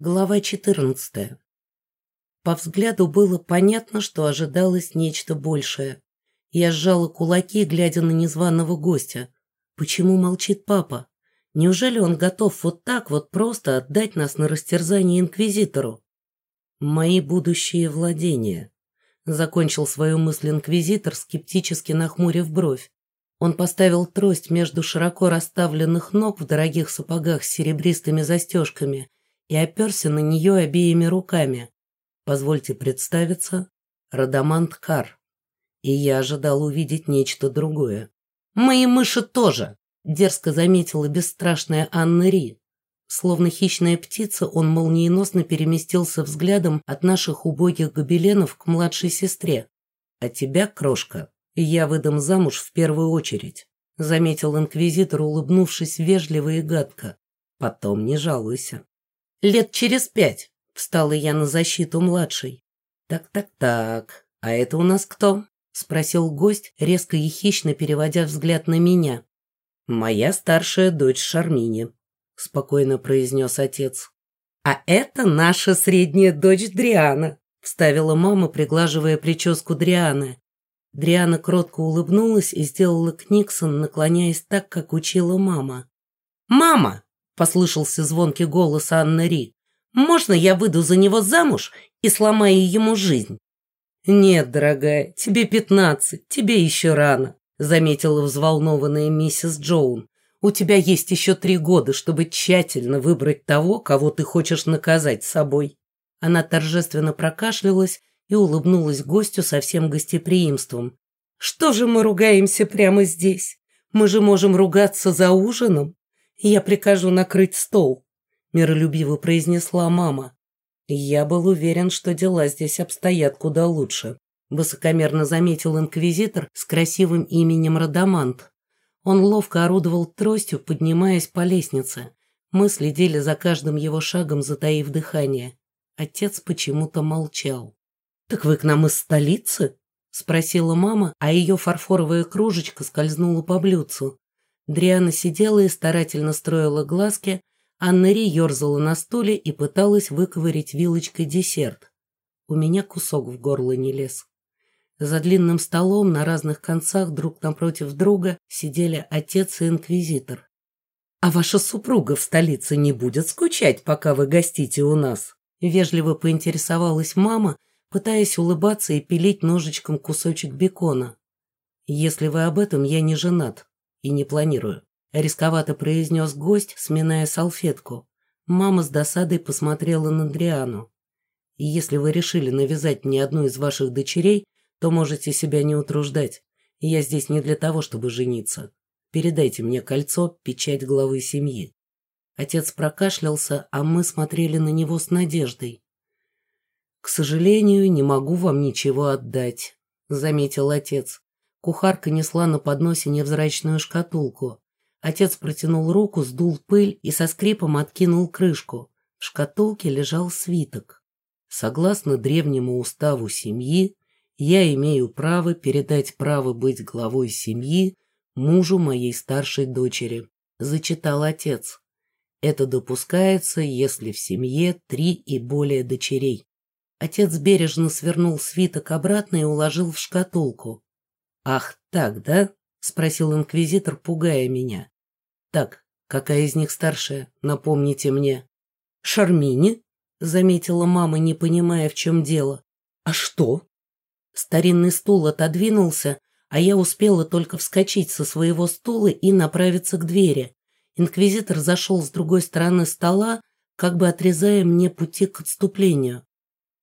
Глава 14. По взгляду было понятно, что ожидалось нечто большее. Я сжала кулаки, глядя на незваного гостя. Почему молчит папа? Неужели он готов вот так вот просто отдать нас на растерзание инквизитору? Мои будущие владения. Закончил свою мысль инквизитор, скептически нахмурив бровь. Он поставил трость между широко расставленных ног в дорогих сапогах с серебристыми застежками и оперся на нее обеими руками. Позвольте представиться, Радамант Кар. И я ожидал увидеть нечто другое. «Мои мыши тоже!» – дерзко заметила бесстрашная Анна Ри. Словно хищная птица, он молниеносно переместился взглядом от наших убогих гобеленов к младшей сестре. «А тебя, крошка, я выдам замуж в первую очередь», – заметил инквизитор, улыбнувшись вежливо и гадко. «Потом не жалуйся». Лет через пять встала я на защиту младшей. Так-так-так, а это у нас кто? Спросил гость, резко и хищно переводя взгляд на меня. Моя старшая дочь Шармини, спокойно произнес отец. А это наша средняя дочь Дриана, вставила мама, приглаживая прическу Дрианы. Дриана кротко улыбнулась и сделала книксон, наклоняясь так, как учила мама. «Мама, послышался звонкий голос Анны Ри. «Можно я выйду за него замуж и сломаю ему жизнь?» «Нет, дорогая, тебе пятнадцать, тебе еще рано», заметила взволнованная миссис Джоун. «У тебя есть еще три года, чтобы тщательно выбрать того, кого ты хочешь наказать собой». Она торжественно прокашлялась и улыбнулась гостю со всем гостеприимством. «Что же мы ругаемся прямо здесь? Мы же можем ругаться за ужином я прикажу накрыть стол», – миролюбиво произнесла мама. Я был уверен, что дела здесь обстоят куда лучше. Высокомерно заметил инквизитор с красивым именем Радамант. Он ловко орудовал тростью, поднимаясь по лестнице. Мы следили за каждым его шагом, затаив дыхание. Отец почему-то молчал. «Так вы к нам из столицы?» — спросила мама, а ее фарфоровая кружечка скользнула по блюдцу. Дриана сидела и старательно строила глазки, Анна Ри ерзала на стуле и пыталась выковырить вилочкой десерт. У меня кусок в горло не лез. За длинным столом на разных концах друг напротив друга сидели отец и инквизитор. «А ваша супруга в столице не будет скучать, пока вы гостите у нас?» Вежливо поинтересовалась мама, пытаясь улыбаться и пилить ножичком кусочек бекона. «Если вы об этом, я не женат», и не планирую», — рисковато произнес гость, сминая салфетку. Мама с досадой посмотрела на Дриану. «И если вы решили навязать мне одну из ваших дочерей, то можете себя не утруждать. Я здесь не для того, чтобы жениться. Передайте мне кольцо, печать главы семьи». Отец прокашлялся, а мы смотрели на него с надеждой. «К сожалению, не могу вам ничего отдать», — заметил отец. Кухарка несла на подносе невзрачную шкатулку. Отец протянул руку, сдул пыль и со скрипом откинул крышку. В шкатулке лежал свиток. Согласно древнему уставу семьи, я имею право передать право быть главой семьи мужу моей старшей дочери, зачитал отец. Это допускается, если в семье три и более дочерей. Отец бережно свернул свиток обратно и уложил в шкатулку. «Ах, так, да?» — спросил инквизитор, пугая меня. «Так, какая из них старшая? Напомните мне». «Шармини?» — заметила мама, не понимая, в чем дело. «А что?» Старинный стул отодвинулся, а я успела только вскочить со своего стула и направиться к двери. Инквизитор зашел с другой стороны стола, как бы отрезая мне пути к отступлению.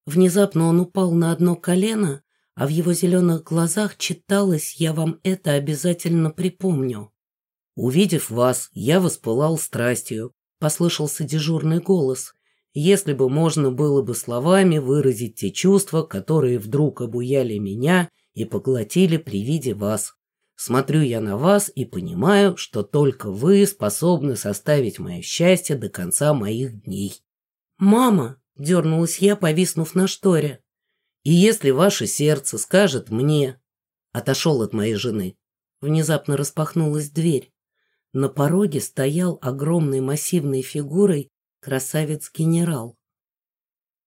Внезапно он упал на одно колено, а в его зеленых глазах читалось «Я вам это обязательно припомню». «Увидев вас, я воспылал страстью», — послышался дежурный голос. «Если бы можно было бы словами выразить те чувства, которые вдруг обуяли меня и поглотили при виде вас. Смотрю я на вас и понимаю, что только вы способны составить мое счастье до конца моих дней». «Мама!» — дернулась я, повиснув на шторе. И если ваше сердце скажет мне... Отошел от моей жены. Внезапно распахнулась дверь. На пороге стоял огромной массивной фигурой красавец-генерал.